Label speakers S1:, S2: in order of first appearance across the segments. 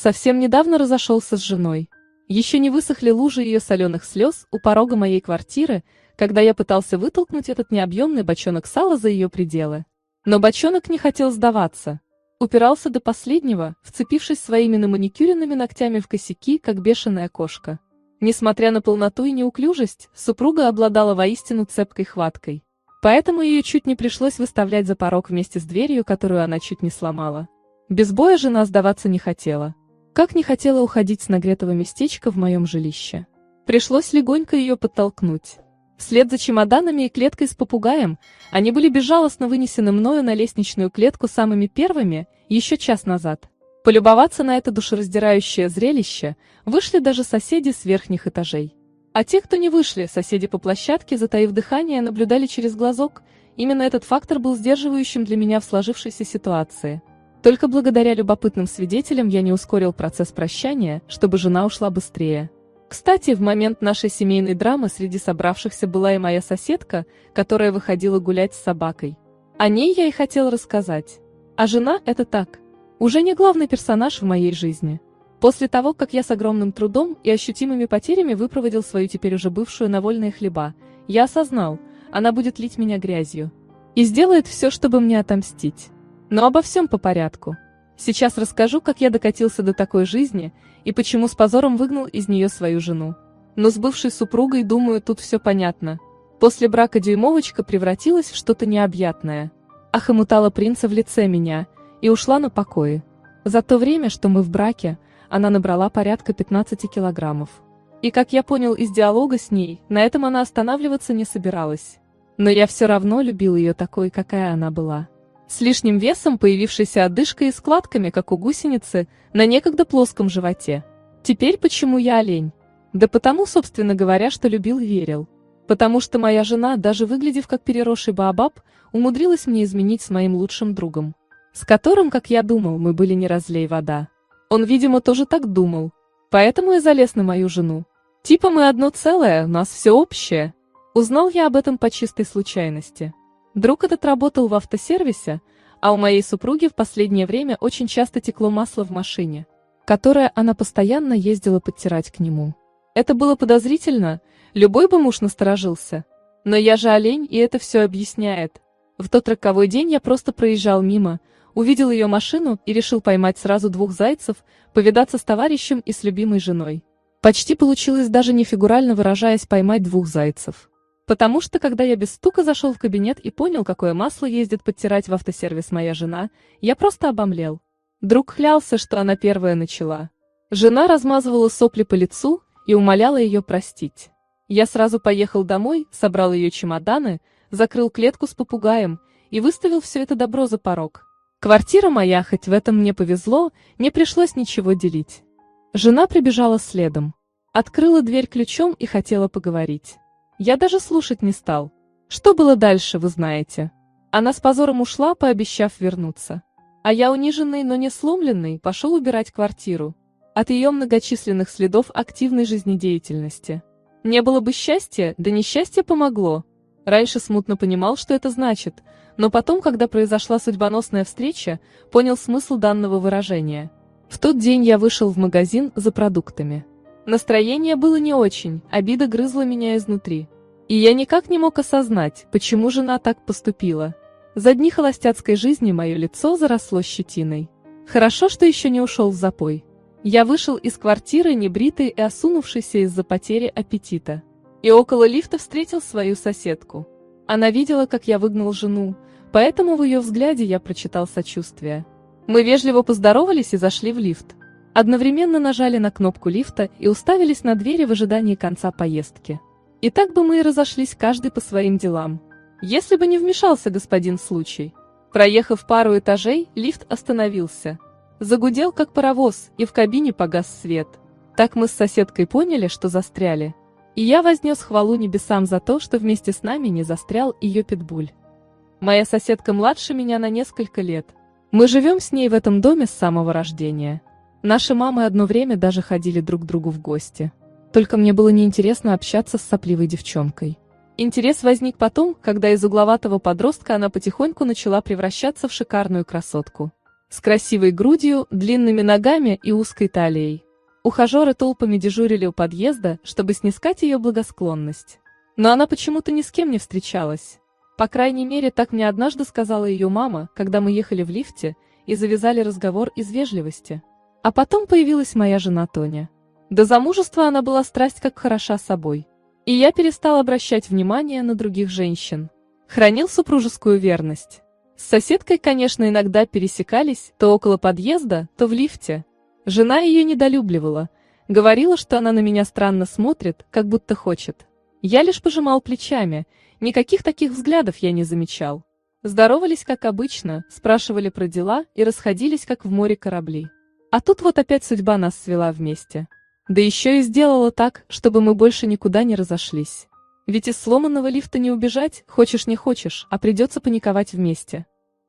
S1: Совсем недавно разошелся с женой. Еще не высохли лужи ее соленых слез у порога моей квартиры, когда я пытался вытолкнуть этот необъемный бочонок сала за ее пределы. Но бочонок не хотел сдаваться. Упирался до последнего, вцепившись своими наманикюренными ногтями в косяки, как бешеная кошка. Несмотря на полноту и неуклюжесть, супруга обладала воистину цепкой хваткой. Поэтому ее чуть не пришлось выставлять за порог вместе с дверью, которую она чуть не сломала. Без боя жена сдаваться не хотела. Как не хотела уходить с нагретого местечка в моем жилище. Пришлось легонько ее подтолкнуть. Вслед за чемоданами и клеткой с попугаем, они были безжалостно вынесены мною на лестничную клетку самыми первыми, еще час назад. Полюбоваться на это душераздирающее зрелище вышли даже соседи с верхних этажей. А те, кто не вышли, соседи по площадке, затаив дыхание, наблюдали через глазок, именно этот фактор был сдерживающим для меня в сложившейся ситуации. Только благодаря любопытным свидетелям я не ускорил процесс прощания, чтобы жена ушла быстрее. Кстати, в момент нашей семейной драмы среди собравшихся была и моя соседка, которая выходила гулять с собакой. О ней я и хотел рассказать. А жена – это так. Уже не главный персонаж в моей жизни. После того, как я с огромным трудом и ощутимыми потерями выпроводил свою теперь уже бывшую на вольные хлеба, я осознал, она будет лить меня грязью. И сделает все, чтобы мне отомстить. Но обо всем по порядку. Сейчас расскажу, как я докатился до такой жизни и почему с позором выгнал из нее свою жену. Но с бывшей супругой, думаю, тут все понятно. После брака дюймовочка превратилась в что-то необъятное. Ахомутала принца в лице меня и ушла на покои. За то время, что мы в браке, она набрала порядка 15 килограммов. И как я понял из диалога с ней, на этом она останавливаться не собиралась. Но я все равно любил ее такой, какая она была с лишним весом, появившейся одышкой и складками, как у гусеницы, на некогда плоском животе. Теперь почему я олень? Да потому, собственно говоря, что любил и верил. Потому что моя жена, даже выглядев как переросший баобаб, умудрилась мне изменить с моим лучшим другом. С которым, как я думал, мы были не разлей вода. Он, видимо, тоже так думал. Поэтому и залез на мою жену. Типа мы одно целое, у нас все общее. Узнал я об этом по чистой случайности. Друг этот работал в автосервисе, а у моей супруги в последнее время очень часто текло масло в машине, которое она постоянно ездила подтирать к нему. Это было подозрительно, любой бы муж насторожился. Но я же олень, и это все объясняет. В тот роковой день я просто проезжал мимо, увидел ее машину и решил поймать сразу двух зайцев, повидаться с товарищем и с любимой женой. Почти получилось даже не фигурально выражаясь поймать двух зайцев. Потому что, когда я без стука зашел в кабинет и понял, какое масло ездит подтирать в автосервис моя жена, я просто обомлел. Друг клялся, что она первая начала. Жена размазывала сопли по лицу и умоляла ее простить. Я сразу поехал домой, собрал ее чемоданы, закрыл клетку с попугаем и выставил все это добро за порог. Квартира моя, хоть в этом мне повезло, не пришлось ничего делить. Жена прибежала следом. Открыла дверь ключом и хотела поговорить. Я даже слушать не стал. Что было дальше, вы знаете. Она с позором ушла, пообещав вернуться. А я, униженный, но не сломленный, пошел убирать квартиру. От ее многочисленных следов активной жизнедеятельности. Не было бы счастья, да несчастье помогло. Раньше смутно понимал, что это значит, но потом, когда произошла судьбоносная встреча, понял смысл данного выражения. В тот день я вышел в магазин за продуктами. Настроение было не очень, обида грызла меня изнутри. И я никак не мог осознать, почему жена так поступила. За дни холостяцкой жизни мое лицо заросло щетиной. Хорошо, что еще не ушел в запой. Я вышел из квартиры небритый и осунувшийся из-за потери аппетита. И около лифта встретил свою соседку. Она видела, как я выгнал жену, поэтому в ее взгляде я прочитал сочувствие. Мы вежливо поздоровались и зашли в лифт. Одновременно нажали на кнопку лифта и уставились на двери в ожидании конца поездки. И так бы мы и разошлись каждый по своим делам. Если бы не вмешался господин случай. Проехав пару этажей, лифт остановился. Загудел, как паровоз, и в кабине погас свет. Так мы с соседкой поняли, что застряли. И я вознес хвалу небесам за то, что вместе с нами не застрял ее питбуль. Моя соседка младше меня на несколько лет. Мы живем с ней в этом доме с самого рождения. Наши мамы одно время даже ходили друг к другу в гости. Только мне было неинтересно общаться с сопливой девчонкой. Интерес возник потом, когда из угловатого подростка она потихоньку начала превращаться в шикарную красотку. с красивой грудью, длинными ногами и узкой талией. Ухажеры толпами дежурили у подъезда, чтобы снискать ее благосклонность. Но она почему-то ни с кем не встречалась. По крайней мере, так мне однажды сказала ее мама, когда мы ехали в лифте и завязали разговор из вежливости. А потом появилась моя жена Тоня. До замужества она была страсть как хороша собой. И я перестал обращать внимание на других женщин. Хранил супружескую верность. С соседкой, конечно, иногда пересекались, то около подъезда, то в лифте. Жена ее недолюбливала, говорила, что она на меня странно смотрит, как будто хочет. Я лишь пожимал плечами, никаких таких взглядов я не замечал. Здоровались, как обычно, спрашивали про дела и расходились, как в море корабли. А тут вот опять судьба нас свела вместе. Да еще и сделала так, чтобы мы больше никуда не разошлись. Ведь из сломанного лифта не убежать, хочешь не хочешь, а придется паниковать вместе.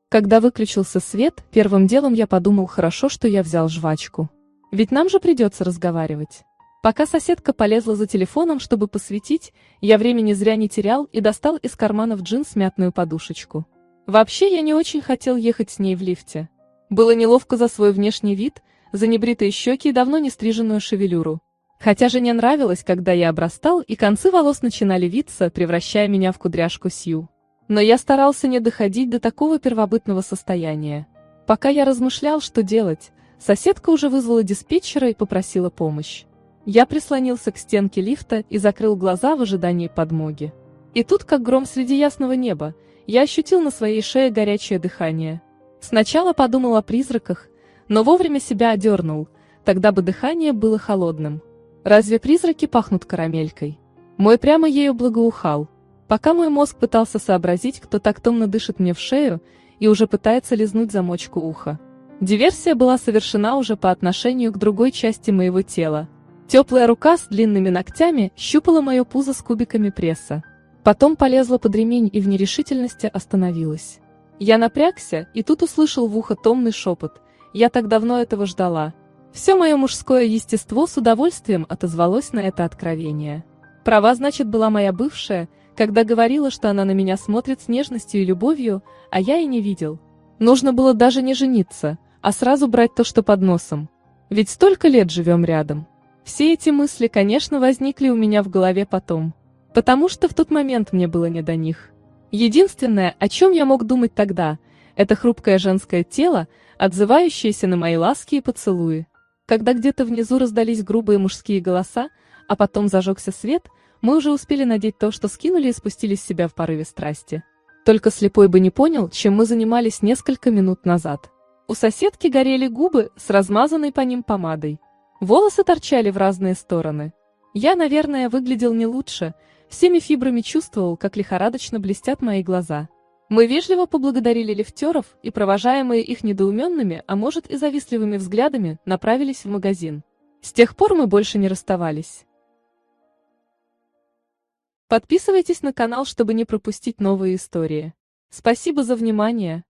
S1: Когда выключился свет, первым делом я подумал, хорошо, что я взял жвачку. Ведь нам же придется разговаривать. Пока соседка полезла за телефоном, чтобы посветить, я времени зря не терял и достал из карманов джинс мятную подушечку. Вообще я не очень хотел ехать с ней в лифте. Было неловко за свой внешний вид, за небритые щеки и давно не стриженную шевелюру. Хотя жене нравилось, когда я обрастал, и концы волос начинали виться, превращая меня в кудряшку Сью. Но я старался не доходить до такого первобытного состояния. Пока я размышлял, что делать, соседка уже вызвала диспетчера и попросила помощь. Я прислонился к стенке лифта и закрыл глаза в ожидании подмоги. И тут, как гром среди ясного неба, я ощутил на своей шее горячее дыхание. Сначала подумал о призраках, но вовремя себя одернул, тогда бы дыхание было холодным. Разве призраки пахнут карамелькой? Мой прямо ею благоухал. Пока мой мозг пытался сообразить, кто так томно дышит мне в шею и уже пытается лизнуть замочку уха. Диверсия была совершена уже по отношению к другой части моего тела. Теплая рука с длинными ногтями щупала мое пузо с кубиками пресса. Потом полезла под ремень и в нерешительности остановилась. Я напрягся и тут услышал в ухо томный шепот – я так давно этого ждала. Все мое мужское естество с удовольствием отозвалось на это откровение. Права, значит, была моя бывшая, когда говорила, что она на меня смотрит с нежностью и любовью, а я и не видел. Нужно было даже не жениться, а сразу брать то, что под носом. Ведь столько лет живем рядом. Все эти мысли, конечно, возникли у меня в голове потом. Потому что в тот момент мне было не до них. Единственное, о чем я мог думать тогда, это хрупкое женское тело, отзывающиеся на мои ласки и поцелуи. Когда где-то внизу раздались грубые мужские голоса, а потом зажегся свет, мы уже успели надеть то, что скинули и спустили с себя в порыве страсти. Только слепой бы не понял, чем мы занимались несколько минут назад. У соседки горели губы с размазанной по ним помадой. Волосы торчали в разные стороны. Я, наверное, выглядел не лучше, всеми фибрами чувствовал, как лихорадочно блестят мои глаза. Мы вежливо поблагодарили лифтеров и, провожаемые их недоуменными, а может и завистливыми взглядами, направились в магазин. С тех пор мы больше не расставались. Подписывайтесь на канал, чтобы не пропустить новые истории. Спасибо за внимание.